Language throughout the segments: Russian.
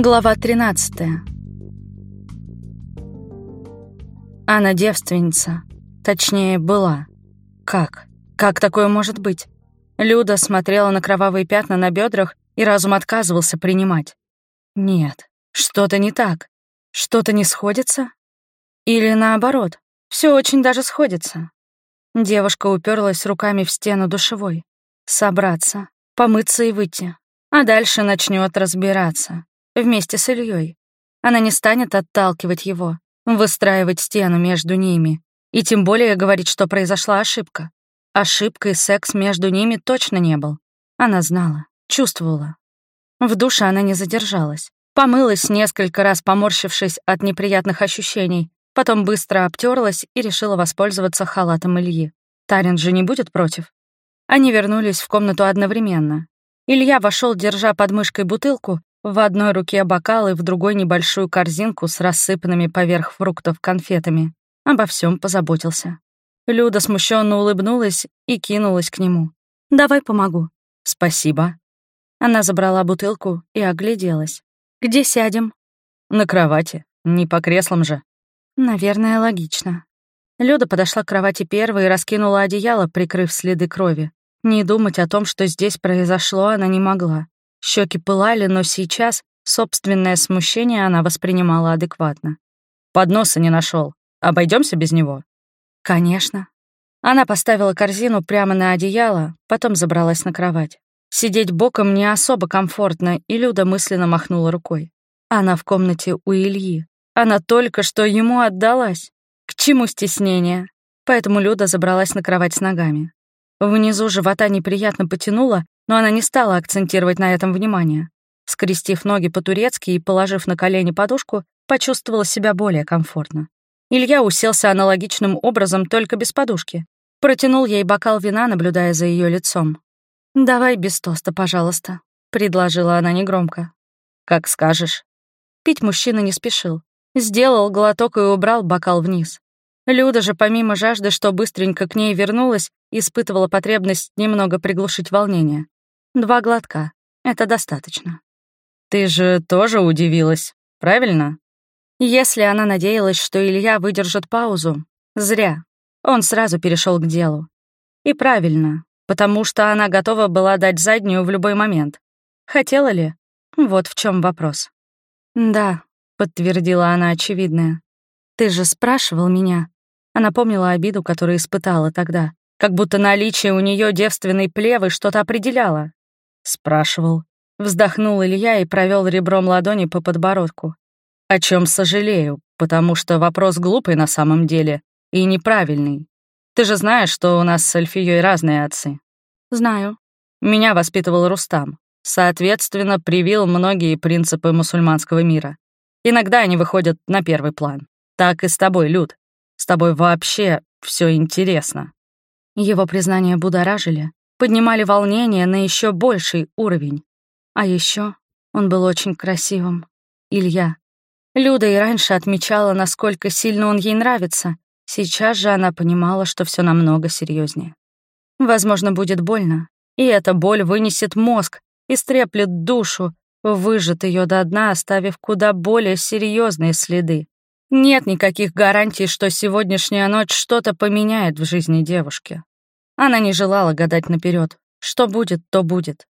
Глава 13 Она девственница. Точнее, была. Как? Как такое может быть? Люда смотрела на кровавые пятна на бедрах, и разум отказывался принимать. Нет, что-то не так. Что-то не сходится? Или наоборот, все очень даже сходится. Девушка уперлась руками в стену душевой. Собраться, помыться и выйти. А дальше начнет разбираться. Вместе с Ильей. Она не станет отталкивать его, выстраивать стену между ними. И тем более говорить, что произошла ошибка. Ошибка и секс между ними точно не был. Она знала, чувствовала. В душе она не задержалась. Помылась несколько раз, поморщившись от неприятных ощущений, потом быстро обтерлась и решила воспользоваться халатом Ильи. Тарин же не будет против. Они вернулись в комнату одновременно. Илья вошел, держа под мышкой бутылку, в одной руке бокал и в другой небольшую корзинку с рассыпанными поверх фруктов конфетами. Обо всем позаботился. Люда смущенно улыбнулась и кинулась к нему. «Давай помогу». «Спасибо». Она забрала бутылку и огляделась. «Где сядем?» «На кровати. Не по креслам же». «Наверное, логично». Люда подошла к кровати первой и раскинула одеяло, прикрыв следы крови. Не думать о том, что здесь произошло, она не могла. Щеки пылали, но сейчас собственное смущение она воспринимала адекватно. Подноса не нашел. Обойдемся без него? Конечно. Она поставила корзину прямо на одеяло, потом забралась на кровать. Сидеть боком не особо комфортно, и Люда мысленно махнула рукой. Она в комнате у Ильи. Она только что ему отдалась. К чему стеснение? Поэтому Люда забралась на кровать с ногами. Внизу живота неприятно потянуло, но она не стала акцентировать на этом внимание. Скрестив ноги по-турецки и положив на колени подушку, почувствовала себя более комфортно. Илья уселся аналогичным образом, только без подушки. Протянул ей бокал вина, наблюдая за ее лицом. «Давай без тоста, пожалуйста», — предложила она негромко. «Как скажешь». Пить мужчина не спешил. Сделал глоток и убрал бокал вниз. Люда же, помимо жажды, что быстренько к ней вернулась, испытывала потребность немного приглушить волнение. Два глотка. Это достаточно. «Ты же тоже удивилась, правильно?» Если она надеялась, что Илья выдержит паузу, зря. Он сразу перешел к делу. И правильно, потому что она готова была дать заднюю в любой момент. Хотела ли? Вот в чем вопрос. «Да», — подтвердила она очевидное. «Ты же спрашивал меня, она помнила обиду, которую испытала тогда, как будто наличие у нее девственной плевы что-то определяло. Спрашивал. Вздохнул Илья и провел ребром ладони по подбородку. О чем сожалею, потому что вопрос глупый на самом деле и неправильный. Ты же знаешь, что у нас с Альфией разные отцы. Знаю. Меня воспитывал Рустам. Соответственно, привил многие принципы мусульманского мира. Иногда они выходят на первый план. Так и с тобой, Люд. С тобой вообще все интересно». Его признания будоражили, поднимали волнение на еще больший уровень. А еще он был очень красивым. Илья. Люда и раньше отмечала, насколько сильно он ей нравится. Сейчас же она понимала, что все намного серьезнее. Возможно, будет больно, и эта боль вынесет мозг, истреплет душу, выжжет ее до дна, оставив куда более серьезные следы. Нет никаких гарантий, что сегодняшняя ночь что-то поменяет в жизни девушки. Она не желала гадать наперед. Что будет, то будет.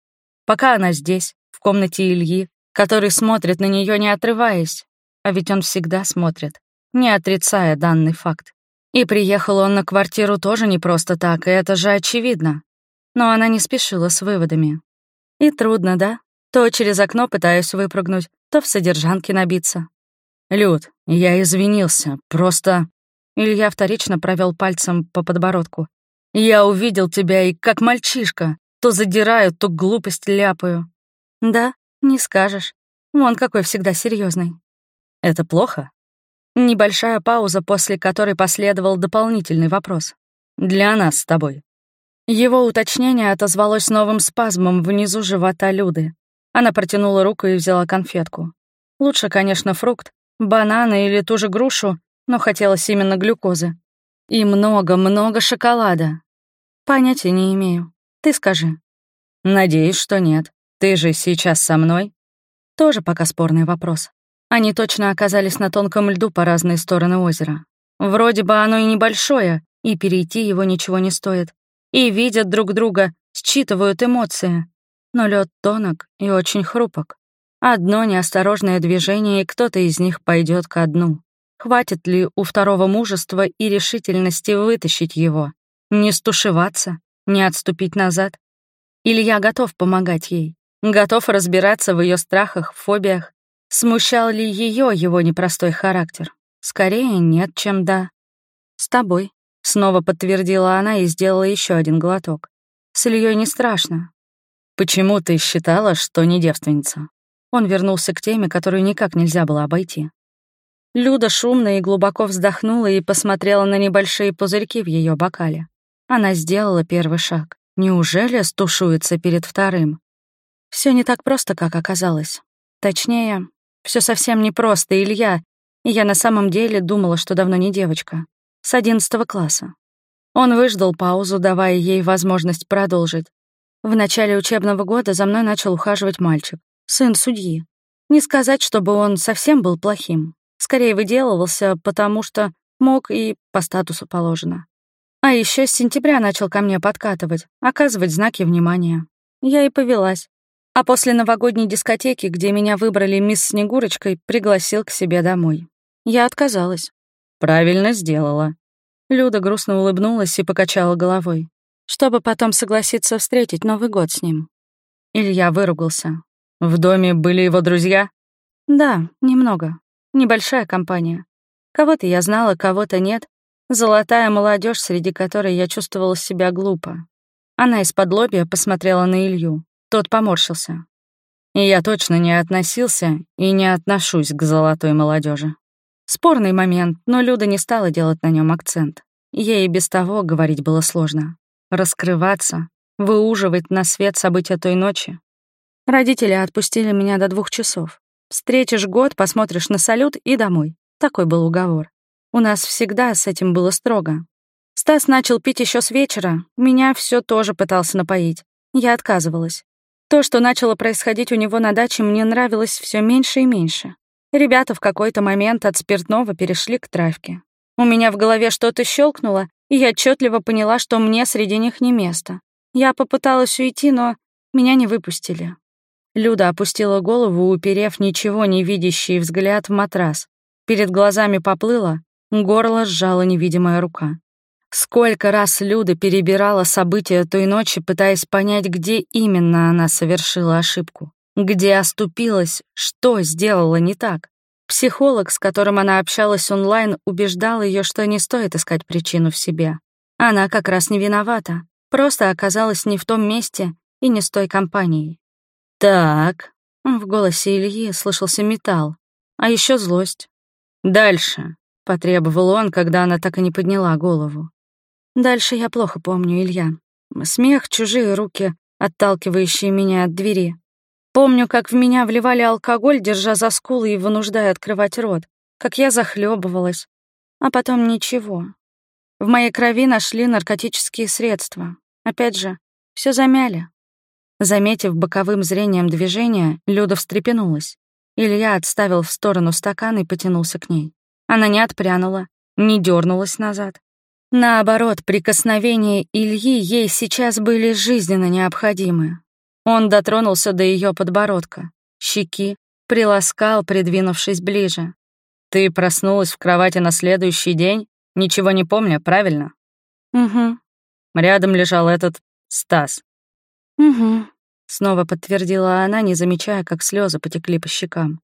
Пока она здесь, в комнате Ильи, который смотрит на нее не отрываясь, а ведь он всегда смотрит, не отрицая данный факт. И приехал он на квартиру тоже не просто так, и это же очевидно. Но она не спешила с выводами. И трудно, да? То через окно пытаюсь выпрыгнуть, то в содержанке набиться. «Люд, я извинился, просто...» Илья вторично провел пальцем по подбородку. «Я увидел тебя и как мальчишка. То задираю, то глупость ляпаю». «Да, не скажешь. Вон какой всегда серьезный. «Это плохо?» Небольшая пауза, после которой последовал дополнительный вопрос. «Для нас с тобой». Его уточнение отозвалось новым спазмом внизу живота Люды. Она протянула руку и взяла конфетку. Лучше, конечно, фрукт, бананы или ту же грушу, но хотелось именно глюкозы. И много-много шоколада. Понятия не имею. Ты скажи. Надеюсь, что нет. Ты же сейчас со мной. Тоже пока спорный вопрос. Они точно оказались на тонком льду по разные стороны озера. Вроде бы оно и небольшое, и перейти его ничего не стоит. И видят друг друга, считывают эмоции. Но лед тонок и очень хрупок. Одно неосторожное движение, и кто-то из них пойдет ко дну. Хватит ли у второго мужества и решительности вытащить его? Не стушеваться, не отступить назад? Или я готов помогать ей? Готов разбираться в ее страхах, фобиях? Смущал ли ее его непростой характер? Скорее нет, чем да. С тобой. Снова подтвердила она и сделала еще один глоток. С Ильей не страшно. Почему ты считала, что не девственница? Он вернулся к теме, которую никак нельзя было обойти. Люда шумно и глубоко вздохнула и посмотрела на небольшие пузырьки в ее бокале. Она сделала первый шаг. Неужели стушуется перед вторым? Все не так просто, как оказалось. Точнее, все совсем не просто, Илья, и я на самом деле думала, что давно не девочка. С одиннадцатого класса. Он выждал паузу, давая ей возможность продолжить. В начале учебного года за мной начал ухаживать мальчик, сын судьи. Не сказать, чтобы он совсем был плохим. Скорее выделывался, потому что мог и по статусу положено. А еще с сентября начал ко мне подкатывать, оказывать знаки внимания. Я и повелась. А после новогодней дискотеки, где меня выбрали мисс Снегурочкой, пригласил к себе домой. Я отказалась. «Правильно сделала». Люда грустно улыбнулась и покачала головой, чтобы потом согласиться встретить Новый год с ним. Илья выругался. «В доме были его друзья?» «Да, немного. Небольшая компания. Кого-то я знала, кого-то нет. Золотая молодежь, среди которой я чувствовала себя глупо. Она из-под лобья посмотрела на Илью. Тот поморщился. И я точно не относился и не отношусь к золотой молодежи. Спорный момент, но Люда не стала делать на нем акцент. Ей и без того говорить было сложно. Раскрываться, выуживать на свет события той ночи. Родители отпустили меня до двух часов. Встретишь год, посмотришь на салют и домой. Такой был уговор. У нас всегда с этим было строго. Стас начал пить еще с вечера, меня все тоже пытался напоить. Я отказывалась. То, что начало происходить у него на даче, мне нравилось все меньше и меньше. Ребята в какой-то момент от спиртного перешли к травке. У меня в голове что-то щелкнуло, и я отчетливо поняла, что мне среди них не место. Я попыталась уйти, но меня не выпустили. Люда опустила голову, уперев ничего не видящий взгляд в матрас. Перед глазами поплыла, горло сжала невидимая рука. Сколько раз Люда перебирала события той ночи, пытаясь понять, где именно она совершила ошибку, где оступилась, что сделала не так. Психолог, с которым она общалась онлайн, убеждал ее, что не стоит искать причину в себе. Она как раз не виновата, просто оказалась не в том месте и не с той компанией. «Так», — в голосе Ильи слышался металл, а еще злость. «Дальше», — потребовал он, когда она так и не подняла голову. Дальше я плохо помню, Илья. Смех, чужие руки, отталкивающие меня от двери. Помню, как в меня вливали алкоголь, держа за скулы и вынуждая открывать рот, как я захлебывалась. А потом ничего. В моей крови нашли наркотические средства. Опять же, все замяли. Заметив боковым зрением движение, Люда встрепенулась. Илья отставил в сторону стакан и потянулся к ней. Она не отпрянула, не дернулась назад. Наоборот, прикосновения Ильи ей сейчас были жизненно необходимы. Он дотронулся до ее подбородка, щеки, приласкал, придвинувшись ближе. «Ты проснулась в кровати на следующий день, ничего не помня, правильно?» «Угу». Рядом лежал этот Стас. «Угу», — снова подтвердила она, не замечая, как слезы потекли по щекам.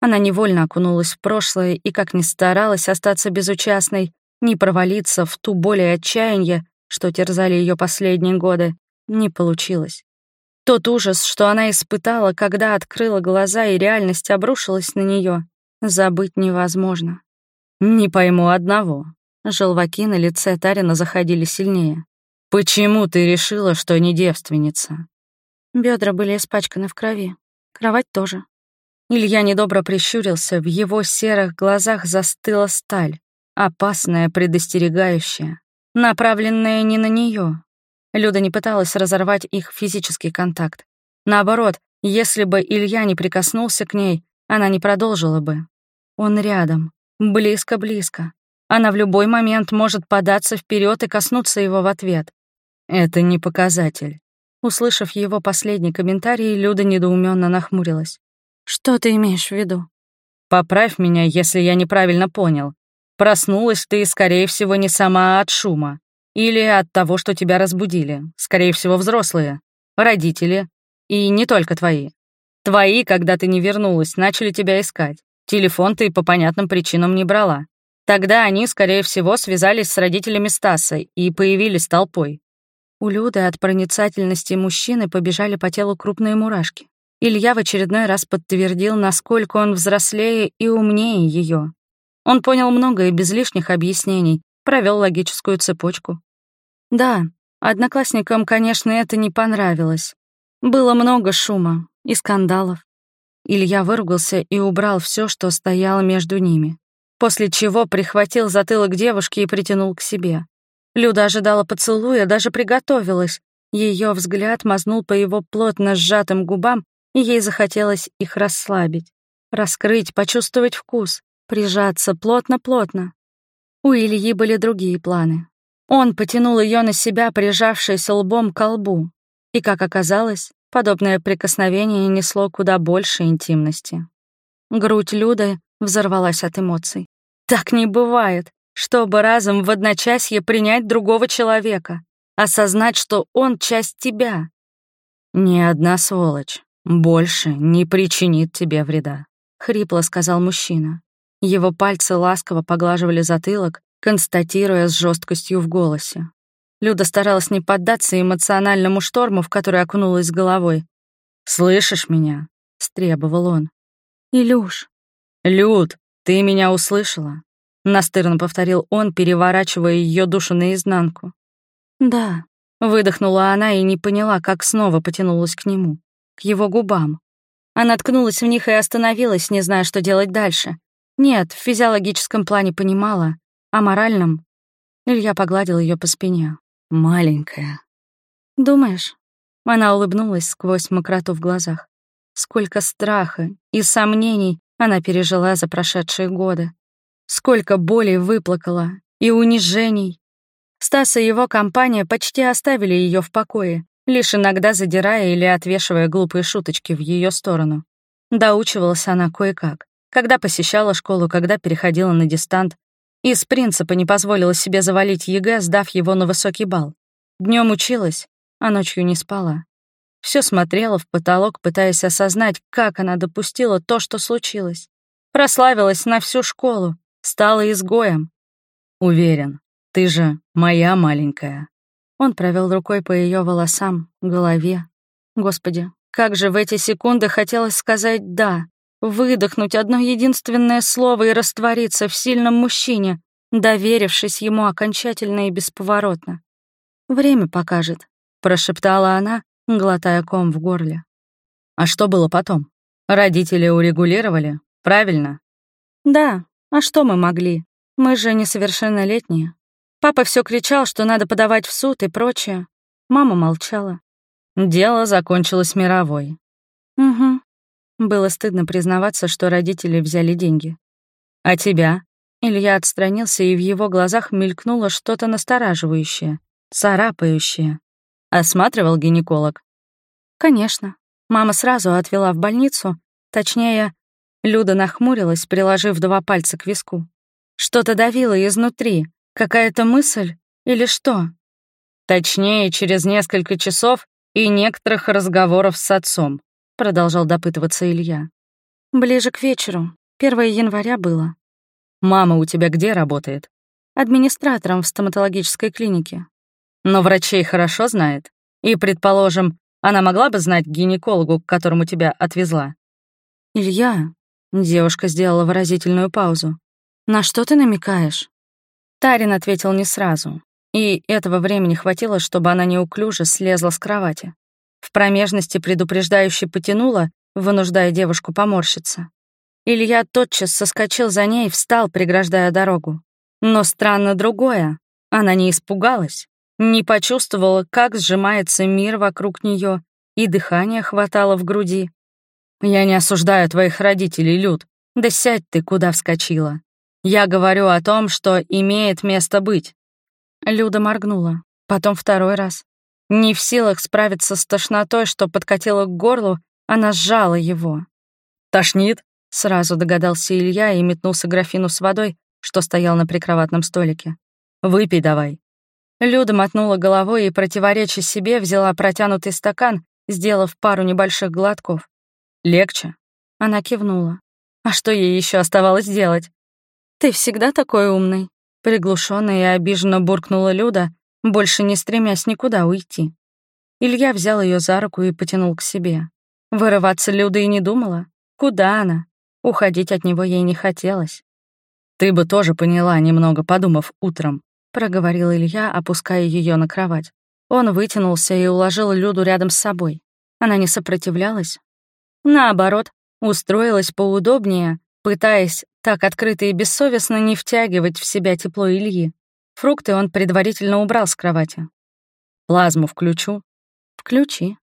Она невольно окунулась в прошлое и, как ни старалась остаться безучастной, не провалиться в ту боль и отчаяние, что терзали ее последние годы, не получилось. Тот ужас, что она испытала, когда открыла глаза и реальность обрушилась на нее, забыть невозможно. «Не пойму одного». Желваки на лице Тарина заходили сильнее. «Почему ты решила, что не девственница?» Бедра были испачканы в крови. Кровать тоже. Илья недобро прищурился, в его серых глазах застыла сталь. Опасная, предостерегающая, направленная не на нее. Люда не пыталась разорвать их физический контакт. Наоборот, Если бы Илья не прикоснулся к ней, она не продолжила бы. Он рядом, близко-близко. Она в любой момент может податься вперед и коснуться его в ответ. Это не показатель. Услышав его последний комментарий, Люда недоуменно нахмурилась. «Что ты имеешь в виду?» «Поправь меня, если я неправильно понял. Проснулась ты, скорее всего, не сама, а от шума. Или от того, что тебя разбудили. Скорее всего, взрослые. Родители. И не только твои. Твои, когда ты не вернулась, начали тебя искать. Телефон ты по понятным причинам не брала. Тогда они, скорее всего, связались с родителями Стаса и появились толпой. У Люды от проницательности мужчины побежали по телу крупные мурашки. Илья в очередной раз подтвердил, насколько он взрослее и умнее ее. Он понял многое без лишних объяснений, провел логическую цепочку. Да, одноклассникам, конечно, это не понравилось. Было много шума и скандалов. Илья выругался и убрал все, что стояло между ними, после чего прихватил затылок девушки и притянул к себе. Люда ожидала поцелуя, даже приготовилась. Ее взгляд мазнул по его плотно сжатым губам, и ей захотелось их расслабить, раскрыть, почувствовать вкус, прижаться плотно-плотно. У Ильи были другие планы. Он потянул ее на себя, прижавшись лбом к лбу. И, как оказалось, подобное прикосновение несло куда больше интимности. Грудь Люды взорвалась от эмоций. Так не бывает чтобы разом в одночасье принять другого человека, осознать, что он часть тебя. «Ни одна сволочь больше не причинит тебе вреда», — хрипло сказал мужчина. Его пальцы ласково поглаживали затылок, констатируя с жесткостью в голосе. Люда старалась не поддаться эмоциональному шторму, в который окунулась головой. «Слышишь меня?» — стребовал он. «Илюш». «Люд, ты меня услышала? Настырно повторил он, переворачивая ее душу наизнанку. «Да», — выдохнула она и не поняла, как снова потянулась к нему, к его губам. Она ткнулась в них и остановилась, не зная, что делать дальше. Нет, в физиологическом плане понимала, а моральном... Илья погладил ее по спине. «Маленькая». «Думаешь?» Она улыбнулась сквозь мокроту в глазах. Сколько страха и сомнений она пережила за прошедшие годы. Сколько боли выплакала и унижений. Стас и его компания почти оставили ее в покое, лишь иногда задирая или отвешивая глупые шуточки в ее сторону. Доучивалась она кое-как, когда посещала школу, когда переходила на дистант, из принципа не позволила себе завалить ЕГЭ, сдав его на высокий балл. Днем училась, а ночью не спала. Все смотрела в потолок, пытаясь осознать, как она допустила то, что случилось. Прославилась на всю школу, стала изгоем. Уверен, ты же моя маленькая. Он провел рукой по ее волосам, голове. Господи, как же в эти секунды хотелось сказать «да», выдохнуть одно единственное слово и раствориться в сильном мужчине, доверившись ему окончательно и бесповоротно. «Время покажет», — прошептала она, глотая ком в горле. «А что было потом? Родители урегулировали, правильно?» «Да, а что мы могли? Мы же несовершеннолетние. Папа все кричал, что надо подавать в суд и прочее. Мама молчала. Дело закончилось мировой. Угу. Было стыдно признаваться, что родители взяли деньги. А тебя? Илья отстранился, и в его глазах мелькнуло что-то настораживающее, царапающее. Осматривал гинеколог? Конечно. Мама сразу отвела в больницу, точнее, Люда нахмурилась, приложив два пальца к виску. Что-то давило изнутри, какая-то мысль или что? Точнее, через несколько часов и некоторых разговоров с отцом, продолжал допытываться Илья. Ближе к вечеру. 1 января было. Мама у тебя где работает? Администратором в стоматологической клинике. Но врачей хорошо знает. И, предположим, она могла бы знать гинекологу, к которому тебя отвезла. Илья, Девушка сделала выразительную паузу. «На что ты намекаешь?» Тарин ответил не сразу, и этого времени хватило, чтобы она неуклюже слезла с кровати. В промежности предупреждающе потянула, вынуждая девушку поморщиться. Илья тотчас соскочил за ней и встал, преграждая дорогу. Но странно другое. Она не испугалась, не почувствовала, как сжимается мир вокруг нее, и дыхания хватало в груди. «Я не осуждаю твоих родителей, Люд. Да сядь ты, куда вскочила. Я говорю о том, что имеет место быть». Люда моргнула, потом второй раз. Не в силах справиться с тошнотой, что подкатила к горлу, она сжала его. «Тошнит?» — сразу догадался Илья и метнулся графину с водой, что стоял на прикроватном столике. «Выпей давай». Люда мотнула головой и, противореча себе, взяла протянутый стакан, сделав пару небольших глотков. «Легче?» Она кивнула. А что ей еще оставалось делать? «Ты всегда такой умный», — приглушенно и обиженно буркнула Люда, больше не стремясь никуда уйти. Илья взял ее за руку и потянул к себе. Вырываться Люда и не думала. Куда она? Уходить от него ей не хотелось. «Ты бы тоже поняла, немного подумав утром», — проговорил Илья, опуская ее на кровать. Он вытянулся и уложил Люду рядом с собой. Она не сопротивлялась. Наоборот, устроилась поудобнее, пытаясь так открыто и бессовестно не втягивать в себя тепло Ильи. Фрукты он предварительно убрал с кровати. «Плазму включу?» «Включи».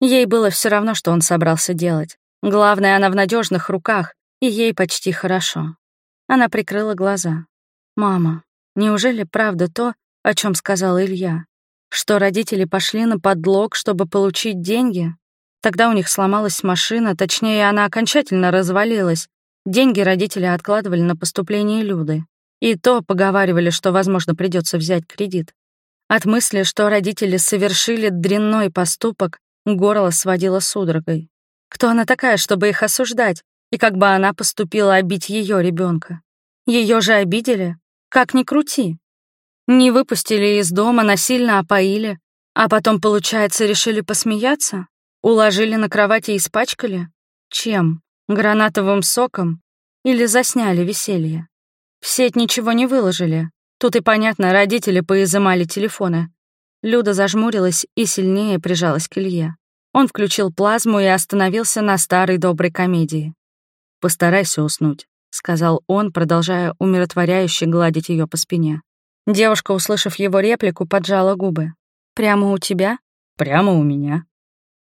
Ей было все равно, что он собрался делать. Главное, она в надежных руках, и ей почти хорошо. Она прикрыла глаза. «Мама, неужели правда то, о чем сказал Илья? Что родители пошли на подлог, чтобы получить деньги? Тогда у них сломалась машина, точнее, она окончательно развалилась. Деньги родители откладывали на поступление Люды. И то поговаривали, что, возможно, придется взять кредит. От мысли, что родители совершили дрянной поступок, горло сводило судорогой. Кто она такая, чтобы их осуждать? И как бы она поступила обить ее ребенка? Ее же обидели? Как ни крути. Не выпустили из дома, насильно опоили, а потом, получается, решили посмеяться? Уложили на кровати и испачкали? Чем? Гранатовым соком? Или засняли веселье? В сеть ничего не выложили. Тут и понятно, родители поизымали телефоны. Люда зажмурилась и сильнее прижалась к Илье. Он включил плазму и остановился на старой доброй комедии. «Постарайся уснуть», — сказал он, продолжая умиротворяюще гладить ее по спине. Девушка, услышав его реплику, поджала губы. «Прямо у тебя?» «Прямо у меня».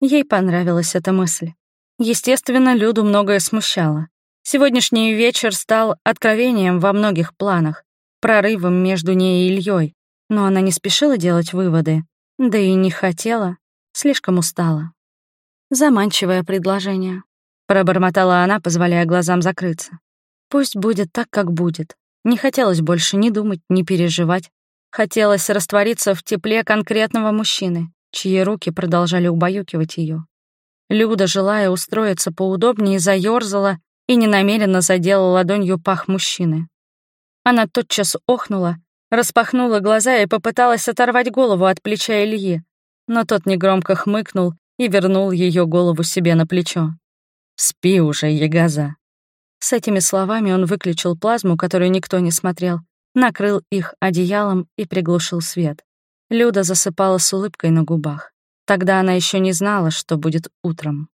Ей понравилась эта мысль. Естественно, Люду многое смущало. Сегодняшний вечер стал откровением во многих планах, прорывом между ней и Ильей, но она не спешила делать выводы, да и не хотела, слишком устала. Заманчивое предложение. Пробормотала она, позволяя глазам закрыться. Пусть будет так, как будет. Не хотелось больше ни думать, ни переживать. Хотелось раствориться в тепле конкретного мужчины, чьи руки продолжали убаюкивать ее. Люда, желая устроиться поудобнее, заёрзала и ненамеренно задела ладонью пах мужчины. Она тотчас охнула, распахнула глаза и попыталась оторвать голову от плеча Ильи, но тот негромко хмыкнул и вернул ее голову себе на плечо. «Спи уже, ягоза!» С этими словами он выключил плазму, которую никто не смотрел, накрыл их одеялом и приглушил свет. Люда засыпала с улыбкой на губах. Тогда она еще не знала, что будет утром.